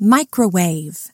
microwave.